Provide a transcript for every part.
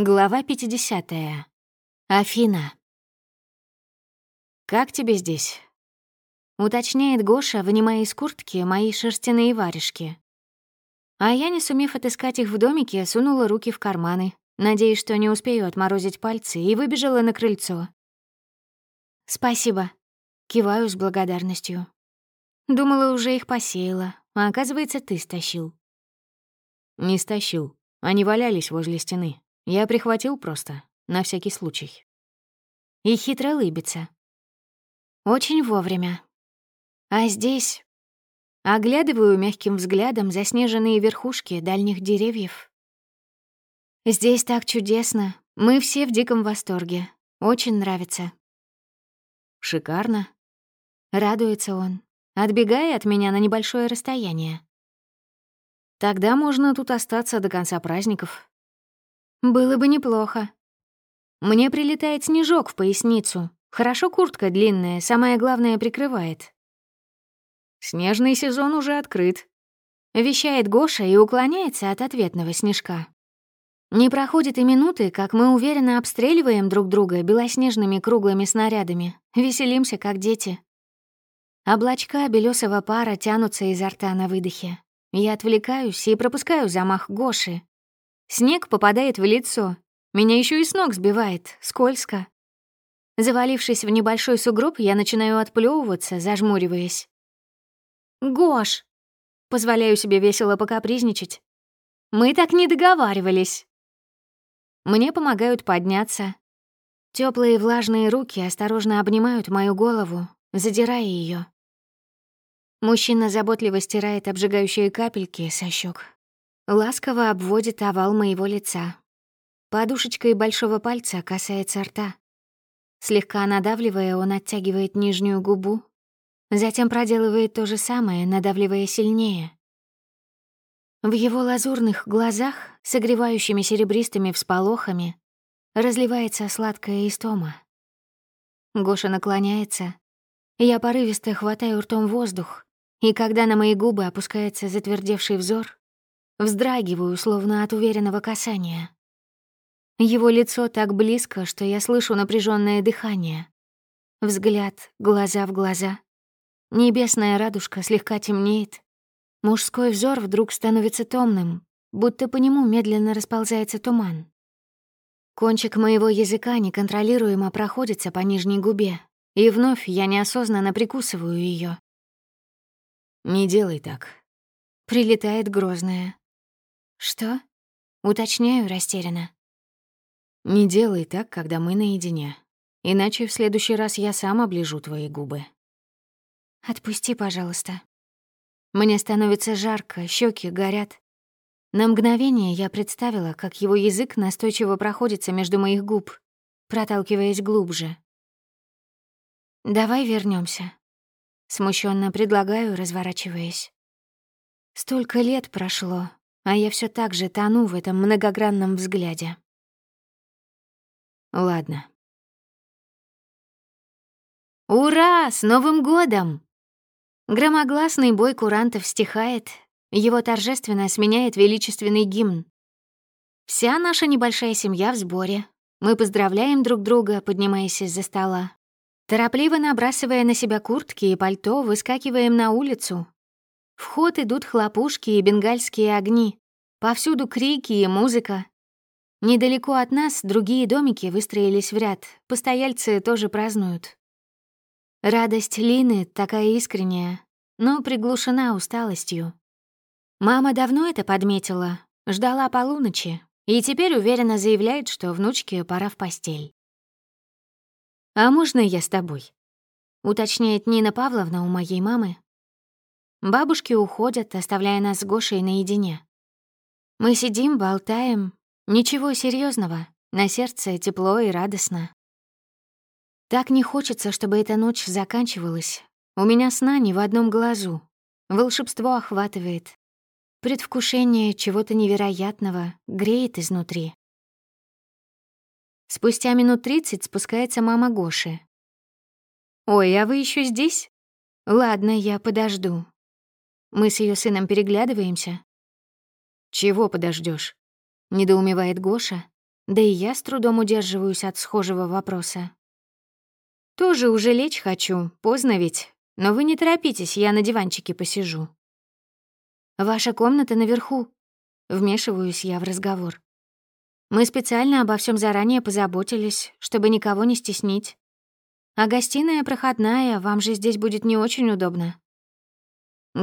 Глава 50. Афина. «Как тебе здесь?» — уточняет Гоша, вынимая из куртки мои шерстяные варежки. А я, не сумев отыскать их в домике, сунула руки в карманы, надеясь, что не успею отморозить пальцы, и выбежала на крыльцо. «Спасибо», — киваю с благодарностью. Думала, уже их посеяла, а оказывается, ты стащил. «Не стащил. Они валялись возле стены. Я прихватил просто, на всякий случай. И хитро лыбится. Очень вовремя. А здесь... Оглядываю мягким взглядом заснеженные верхушки дальних деревьев. Здесь так чудесно. Мы все в диком восторге. Очень нравится. Шикарно. Радуется он, отбегая от меня на небольшое расстояние. Тогда можно тут остаться до конца праздников. Было бы неплохо. Мне прилетает снежок в поясницу. Хорошо куртка длинная, самое главное прикрывает. Снежный сезон уже открыт. Вещает Гоша и уклоняется от ответного снежка. Не проходит и минуты, как мы уверенно обстреливаем друг друга белоснежными круглыми снарядами, веселимся, как дети. Облачка белёсого пара тянутся изо рта на выдохе. Я отвлекаюсь и пропускаю замах Гоши, Снег попадает в лицо. Меня еще и с ног сбивает. Скользко. Завалившись в небольшой сугроб, я начинаю отплевываться, зажмуриваясь. «Гош!» Позволяю себе весело покапризничать. «Мы так не договаривались!» Мне помогают подняться. Теплые влажные руки осторожно обнимают мою голову, задирая ее. Мужчина заботливо стирает обжигающие капельки со щек, Ласково обводит овал моего лица. Подушечкой большого пальца касается рта. Слегка надавливая, он оттягивает нижнюю губу, затем проделывает то же самое, надавливая сильнее. В его лазурных глазах, согревающими серебристыми всполохами, разливается сладкая истома. Гоша наклоняется. Я порывисто хватаю ртом воздух, и когда на мои губы опускается затвердевший взор, Вздрагиваю, словно от уверенного касания. Его лицо так близко, что я слышу напряженное дыхание. Взгляд, глаза в глаза. Небесная радужка слегка темнеет. Мужской взор вдруг становится томным, будто по нему медленно расползается туман. Кончик моего языка неконтролируемо проходится по нижней губе, и вновь я неосознанно прикусываю ее. «Не делай так». Прилетает грозная. «Что?» — уточняю растерянно. «Не делай так, когда мы наедине. Иначе в следующий раз я сам оближу твои губы». «Отпусти, пожалуйста». Мне становится жарко, щеки горят. На мгновение я представила, как его язык настойчиво проходится между моих губ, проталкиваясь глубже. «Давай вернемся. Смущенно предлагаю, разворачиваясь. Столько лет прошло, а я все так же тону в этом многогранном взгляде. Ладно. «Ура! С Новым годом!» Громогласный бой курантов стихает, его торжественно сменяет величественный гимн. Вся наша небольшая семья в сборе. Мы поздравляем друг друга, поднимаясь из-за стола. Торопливо набрасывая на себя куртки и пальто, выскакиваем на улицу, в ход идут хлопушки и бенгальские огни. Повсюду крики и музыка. Недалеко от нас другие домики выстроились в ряд, постояльцы тоже празднуют. Радость Лины такая искренняя, но приглушена усталостью. Мама давно это подметила, ждала полуночи, и теперь уверенно заявляет, что внучке пора в постель. «А можно я с тобой?» — уточняет Нина Павловна у моей мамы, Бабушки уходят, оставляя нас с Гошей наедине. Мы сидим, болтаем. Ничего серьезного, на сердце тепло и радостно. Так не хочется, чтобы эта ночь заканчивалась. У меня сна ни в одном глазу. Волшебство охватывает. Предвкушение чего-то невероятного греет изнутри. Спустя минут тридцать спускается мама Гоши. «Ой, а вы еще здесь? Ладно, я подожду. Мы с ее сыном переглядываемся. «Чего подождешь? недоумевает Гоша. Да и я с трудом удерживаюсь от схожего вопроса. «Тоже уже лечь хочу, поздно ведь. Но вы не торопитесь, я на диванчике посижу». «Ваша комната наверху», — вмешиваюсь я в разговор. «Мы специально обо всем заранее позаботились, чтобы никого не стеснить. А гостиная проходная, вам же здесь будет не очень удобно».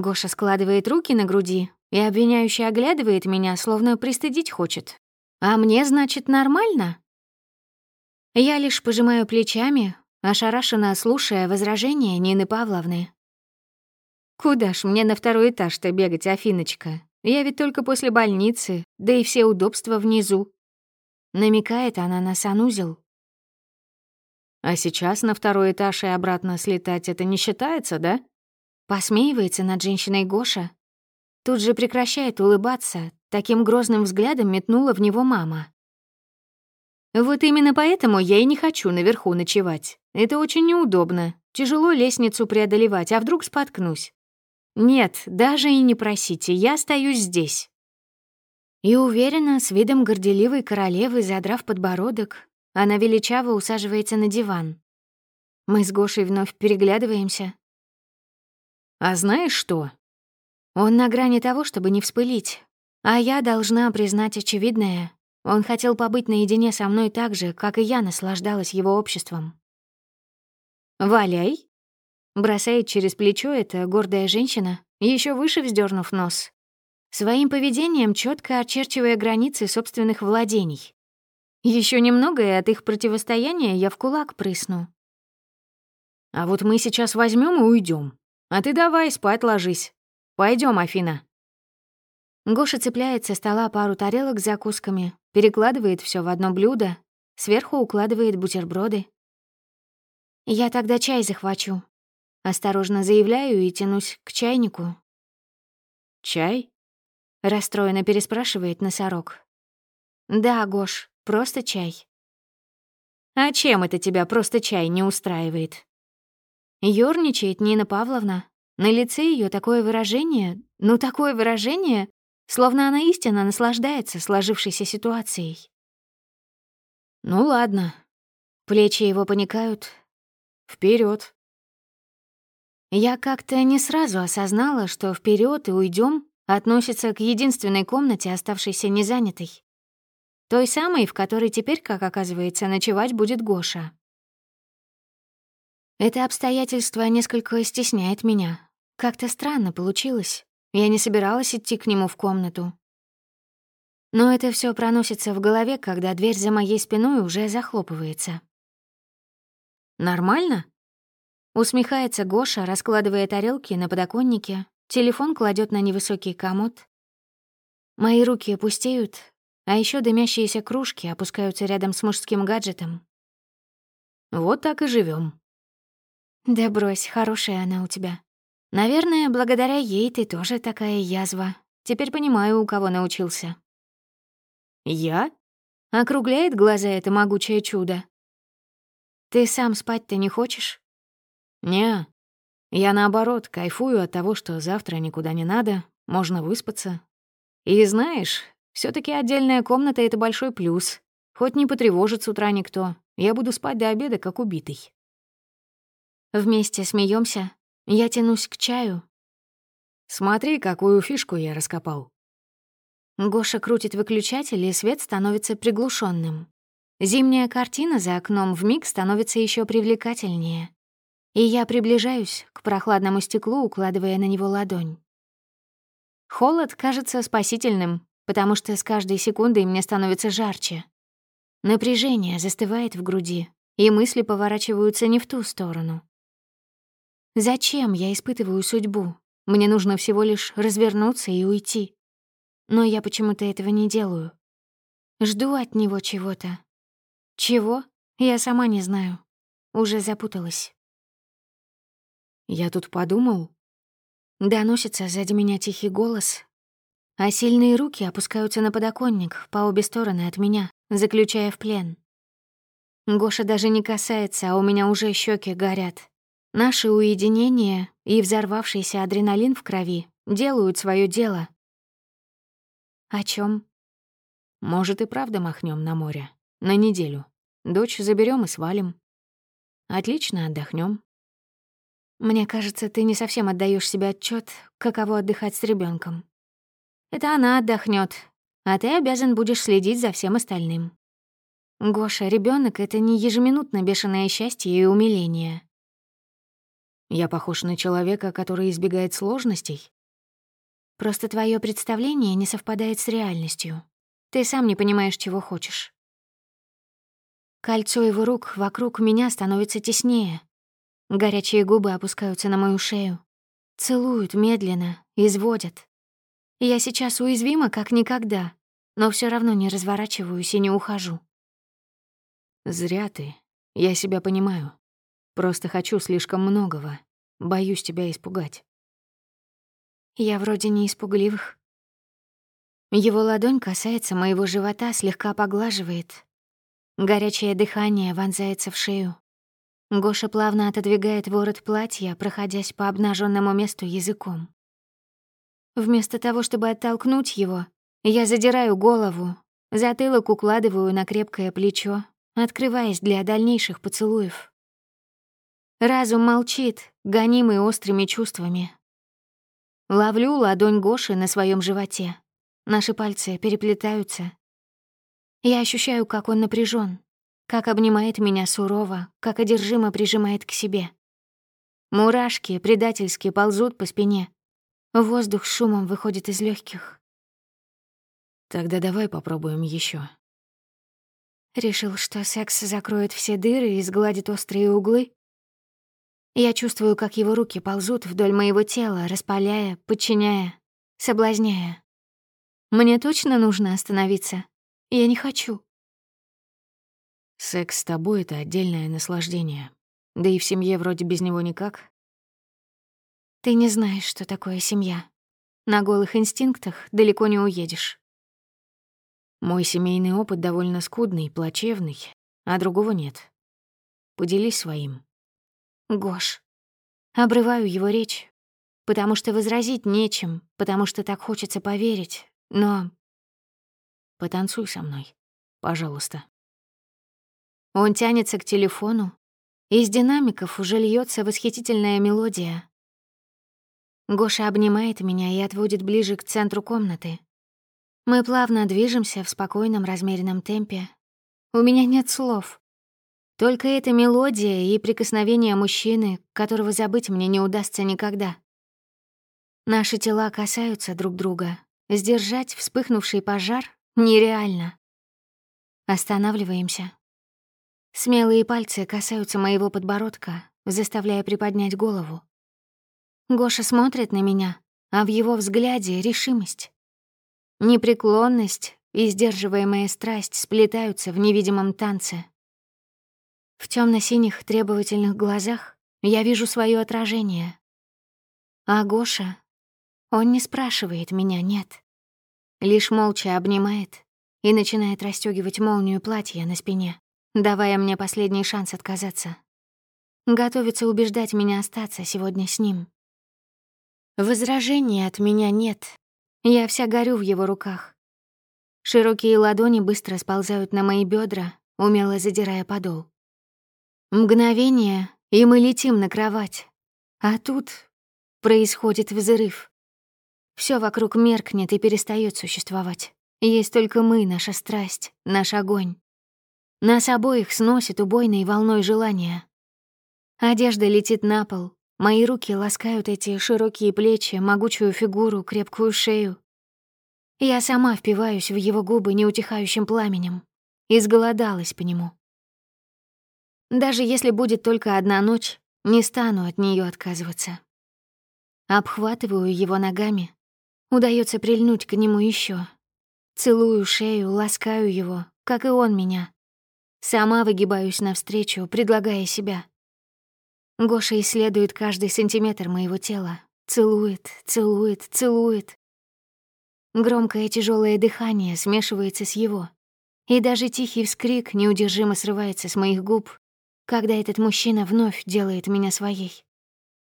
Гоша складывает руки на груди и обвиняюще оглядывает меня, словно пристыдить хочет. «А мне, значит, нормально?» Я лишь пожимаю плечами, ошарашенно слушая возражения Нины Павловны. «Куда ж мне на второй этаж-то бегать, Афиночка? Я ведь только после больницы, да и все удобства внизу». Намекает она на санузел. «А сейчас на второй этаж и обратно слетать это не считается, да?» Посмеивается над женщиной Гоша. Тут же прекращает улыбаться, таким грозным взглядом метнула в него мама. Вот именно поэтому я и не хочу наверху ночевать. Это очень неудобно. Тяжело лестницу преодолевать, а вдруг споткнусь. Нет, даже и не просите, я остаюсь здесь. И уверенно, с видом горделивой королевы, задрав подбородок, она величаво усаживается на диван. Мы с Гошей вновь переглядываемся. «А знаешь что?» Он на грани того, чтобы не вспылить. А я должна признать очевидное. Он хотел побыть наедине со мной так же, как и я наслаждалась его обществом. «Валяй!» Бросает через плечо эта гордая женщина, еще выше вздернув нос, своим поведением четко очерчивая границы собственных владений. Еще немного, и от их противостояния я в кулак прысну. «А вот мы сейчас возьмем и уйдем. А ты давай спать ложись. Пойдем, Афина». Гоша цепляет со стола пару тарелок с закусками, перекладывает все в одно блюдо, сверху укладывает бутерброды. «Я тогда чай захвачу». Осторожно заявляю и тянусь к чайнику. «Чай?» — расстроенно переспрашивает носорог. «Да, Гош, просто чай». «А чем это тебя просто чай не устраивает?» Ёрничает Нина Павловна. На лице ее такое выражение, ну такое выражение, Словно она истинно наслаждается сложившейся ситуацией. «Ну ладно». Плечи его поникают. Вперед. Я как-то не сразу осознала, что вперед и уйдем относится к единственной комнате, оставшейся незанятой. Той самой, в которой теперь, как оказывается, ночевать будет Гоша. Это обстоятельство несколько стесняет меня. Как-то странно получилось. Я не собиралась идти к нему в комнату. Но это все проносится в голове, когда дверь за моей спиной уже захлопывается. «Нормально?» Усмехается Гоша, раскладывая тарелки на подоконнике, телефон кладет на невысокий комод. Мои руки опустеют, а еще дымящиеся кружки опускаются рядом с мужским гаджетом. Вот так и живем. Да брось, хорошая она у тебя. Наверное, благодаря ей ты тоже такая язва. Теперь понимаю, у кого научился. Я? Округляет глаза это могучее чудо. Ты сам спать-то не хочешь? Не. Я наоборот кайфую от того, что завтра никуда не надо, можно выспаться. И знаешь, все таки отдельная комната — это большой плюс. Хоть не потревожит с утра никто, я буду спать до обеда, как убитый. Вместе смеемся, я тянусь к чаю. Смотри, какую фишку я раскопал. Гоша крутит выключатель, и свет становится приглушенным. Зимняя картина за окном вмиг становится еще привлекательнее. И я приближаюсь к прохладному стеклу, укладывая на него ладонь. Холод кажется спасительным, потому что с каждой секундой мне становится жарче. Напряжение застывает в груди, и мысли поворачиваются не в ту сторону. Зачем я испытываю судьбу? Мне нужно всего лишь развернуться и уйти. Но я почему-то этого не делаю. Жду от него чего-то. Чего? Я сама не знаю. Уже запуталась. Я тут подумал. Доносится сзади меня тихий голос, а сильные руки опускаются на подоконник по обе стороны от меня, заключая в плен. Гоша даже не касается, а у меня уже щеки горят. Наше уединение и взорвавшийся адреналин в крови делают свое дело. О чем? Может, и правда махнем на море. На неделю. Дочь заберем и свалим. Отлично, отдохнем. Мне кажется, ты не совсем отдаешь себе отчет, каково отдыхать с ребенком. Это она отдохнет, а ты обязан будешь следить за всем остальным. Гоша, ребенок это не ежеминутно бешеное счастье и умиление. Я похож на человека, который избегает сложностей? Просто твое представление не совпадает с реальностью. Ты сам не понимаешь, чего хочешь. Кольцо его рук вокруг меня становится теснее. Горячие губы опускаются на мою шею. Целуют медленно, изводят. Я сейчас уязвима, как никогда, но все равно не разворачиваюсь и не ухожу. «Зря ты. Я себя понимаю. Просто хочу слишком многого. Боюсь тебя испугать». Я вроде не испугливых. Его ладонь касается моего живота, слегка поглаживает, Горячее дыхание вонзается в шею. Гоша плавно отодвигает ворот платья, проходясь по обнаженному месту языком. Вместо того, чтобы оттолкнуть его, я задираю голову, затылок укладываю на крепкое плечо, открываясь для дальнейших поцелуев. Разум молчит, гонимый острыми чувствами. Ловлю ладонь Гоши на своем животе. Наши пальцы переплетаются, я ощущаю, как он напряжен, как обнимает меня сурово, как одержимо прижимает к себе. Мурашки предательски ползут по спине. Воздух шумом выходит из легких. Тогда давай попробуем еще. Решил, что секс закроет все дыры и сгладит острые углы. Я чувствую, как его руки ползут вдоль моего тела, распаляя, подчиняя, соблазняя. Мне точно нужно остановиться. Я не хочу. Секс с тобой — это отдельное наслаждение. Да и в семье вроде без него никак. Ты не знаешь, что такое семья. На голых инстинктах далеко не уедешь. Мой семейный опыт довольно скудный, плачевный, а другого нет. Поделись своим. Гош. Обрываю его речь, потому что возразить нечем, потому что так хочется поверить, но Потанцуй со мной, пожалуйста». Он тянется к телефону. Из динамиков уже льется восхитительная мелодия. Гоша обнимает меня и отводит ближе к центру комнаты. Мы плавно движемся в спокойном размеренном темпе. У меня нет слов. Только эта мелодия и прикосновение мужчины, которого забыть мне не удастся никогда. Наши тела касаются друг друга. Сдержать вспыхнувший пожар Нереально. Останавливаемся. Смелые пальцы касаются моего подбородка, заставляя приподнять голову. Гоша смотрит на меня, а в его взгляде решимость. Непреклонность и сдерживаемая страсть сплетаются в невидимом танце. В темно синих требовательных глазах я вижу свое отражение. А Гоша, он не спрашивает меня, нет лишь молча обнимает и начинает расстёгивать молнию платья на спине, давая мне последний шанс отказаться. Готовится убеждать меня остаться сегодня с ним. Возражений от меня нет. Я вся горю в его руках. Широкие ладони быстро сползают на мои бедра, умело задирая подол. Мгновение, и мы летим на кровать. А тут происходит взрыв. Все вокруг меркнет и перестает существовать. Есть только мы, наша страсть, наш огонь. Нас обоих сносит убойной волной желания. Одежда летит на пол, мои руки ласкают эти широкие плечи, могучую фигуру, крепкую шею. Я сама впиваюсь в его губы неутихающим пламенем. Изголодалась по нему. Даже если будет только одна ночь, не стану от нее отказываться. Обхватываю его ногами, Удается прильнуть к нему еще. Целую шею, ласкаю его, как и он меня. Сама выгибаюсь навстречу, предлагая себя. Гоша исследует каждый сантиметр моего тела. Целует, целует, целует. Громкое тяжелое дыхание смешивается с его. И даже тихий вскрик неудержимо срывается с моих губ, когда этот мужчина вновь делает меня своей.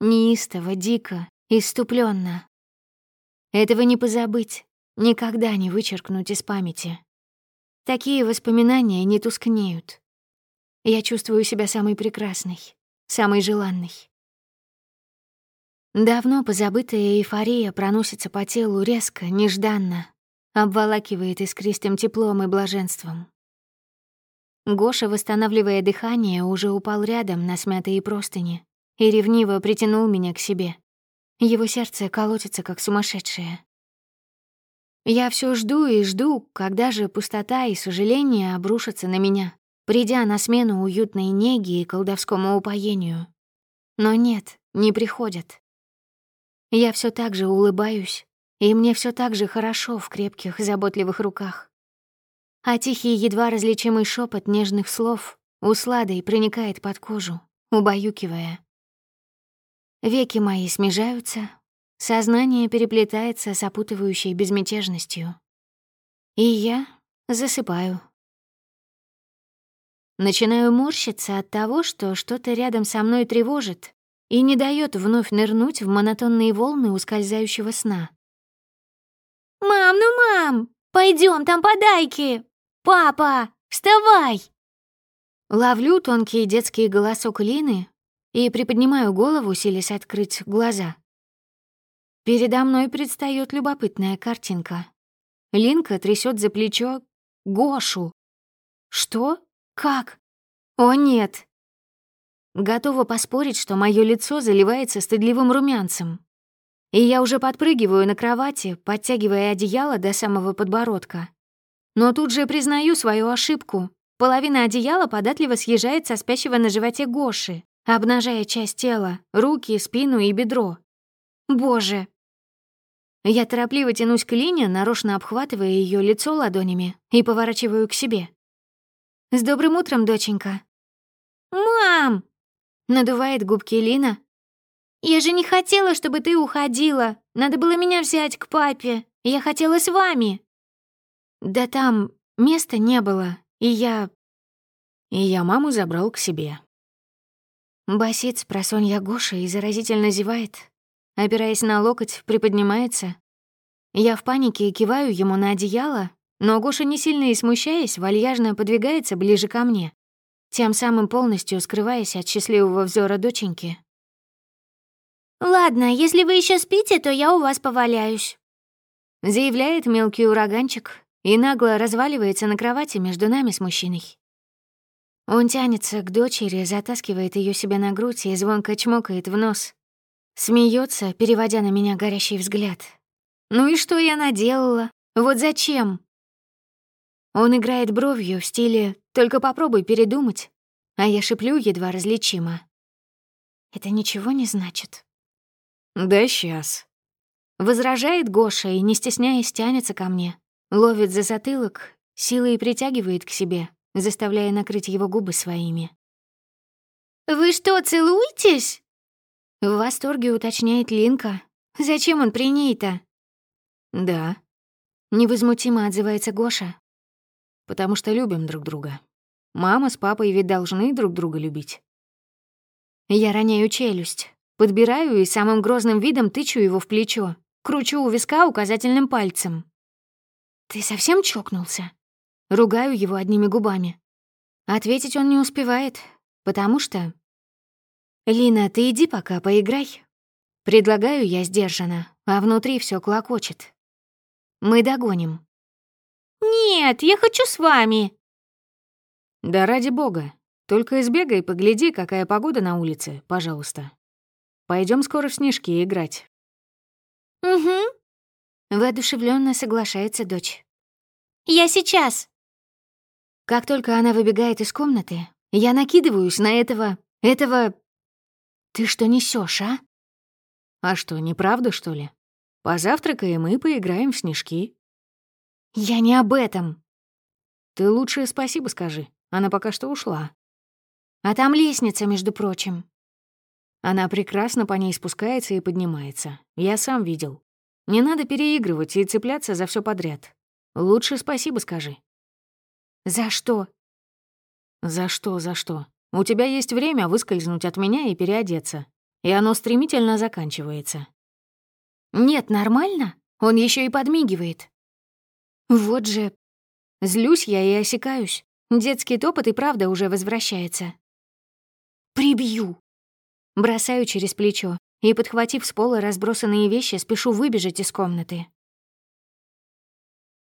Неистово, дико, иступленно, этого не позабыть, никогда не вычеркнуть из памяти. такие воспоминания не тускнеют. Я чувствую себя самой прекрасной, самой желанной. Давно позабытая эйфория проносится по телу резко, нежданно, обволакивает искристым теплом и блаженством. Гоша, восстанавливая дыхание, уже упал рядом на смятые простыни и ревниво притянул меня к себе. Его сердце колотится, как сумасшедшее. Я все жду и жду, когда же пустота и сожаление обрушатся на меня, придя на смену уютной неги и колдовскому упоению. Но нет, не приходят. Я все так же улыбаюсь, и мне все так же хорошо в крепких, заботливых руках. А тихий, едва различимый шепот нежных слов усладой проникает под кожу, убаюкивая. Веки мои смежаются, сознание переплетается с опутывающей безмятежностью. И я засыпаю. Начинаю морщиться от того, что что-то рядом со мной тревожит, и не дает вновь нырнуть в монотонные волны ускользающего сна. «Мам, ну мам, пойдем там подайки! Папа, вставай!» Ловлю тонкий детский голосок Лины и приподнимаю голову, силясь открыть глаза. Передо мной предстает любопытная картинка. Линка трясет за плечо Гошу. Что? Как? О, нет, Готова поспорить, что мое лицо заливается стыдливым румянцем. И я уже подпрыгиваю на кровати, подтягивая одеяло до самого подбородка. Но тут же признаю свою ошибку. Половина одеяла податливо съезжает со спящего на животе Гоши, обнажая часть тела, руки, спину и бедро. Боже! Я торопливо тянусь к Лине, нарочно обхватывая ее лицо ладонями и поворачиваю к себе. «С добрым утром, доченька!» «Мам!» Надувает губки Лина. «Я же не хотела, чтобы ты уходила. Надо было меня взять к папе. Я хотела с вами». «Да там места не было, и я...» И я маму забрал к себе. Басит с просонья Гоша и заразительно зевает. Опираясь на локоть, приподнимается. Я в панике киваю ему на одеяло, но Гоша, не сильно и смущаясь, вальяжно подвигается ближе ко мне тем самым полностью скрываясь от счастливого взора доченьки. «Ладно, если вы еще спите, то я у вас поваляюсь», — заявляет мелкий ураганчик и нагло разваливается на кровати между нами с мужчиной. Он тянется к дочери, затаскивает ее себе на грудь и звонко чмокает в нос. Смеется, переводя на меня горящий взгляд. «Ну и что я наделала? Вот зачем?» Он играет бровью в стиле «только попробуй передумать», а я шиплю едва различимо. Это ничего не значит. «Да сейчас», — возражает Гоша и, не стесняясь, тянется ко мне, ловит за затылок, силой притягивает к себе, заставляя накрыть его губы своими. «Вы что, целуетесь?» В восторге уточняет Линка. «Зачем он при ней-то?» «Да», — невозмутимо отзывается Гоша, потому что любим друг друга. Мама с папой ведь должны друг друга любить. Я роняю челюсть, подбираю и самым грозным видом тычу его в плечо, кручу у виска указательным пальцем. «Ты совсем чокнулся?» Ругаю его одними губами. Ответить он не успевает, потому что... «Лина, ты иди пока, поиграй». Предлагаю я сдержанно, а внутри все клокочет. Мы догоним. «Нет, я хочу с вами!» «Да ради бога, только избегай и погляди, какая погода на улице, пожалуйста. Пойдем скоро в снежки играть». «Угу», — воодушевленно соглашается дочь. «Я сейчас». Как только она выбегает из комнаты, я накидываюсь на этого... этого... Ты что несешь, а? А что, неправда, что ли? Позавтракаем и поиграем в снежки. «Я не об этом». «Ты лучше спасибо скажи. Она пока что ушла». «А там лестница, между прочим». Она прекрасно по ней спускается и поднимается. Я сам видел. Не надо переигрывать и цепляться за все подряд. Лучше спасибо скажи. «За что?» «За что, за что? У тебя есть время выскользнуть от меня и переодеться. И оно стремительно заканчивается». «Нет, нормально. Он еще и подмигивает. Вот же... Злюсь я и осекаюсь. Детский топот и правда уже возвращается. «Прибью!» Бросаю через плечо и, подхватив с пола разбросанные вещи, спешу выбежать из комнаты.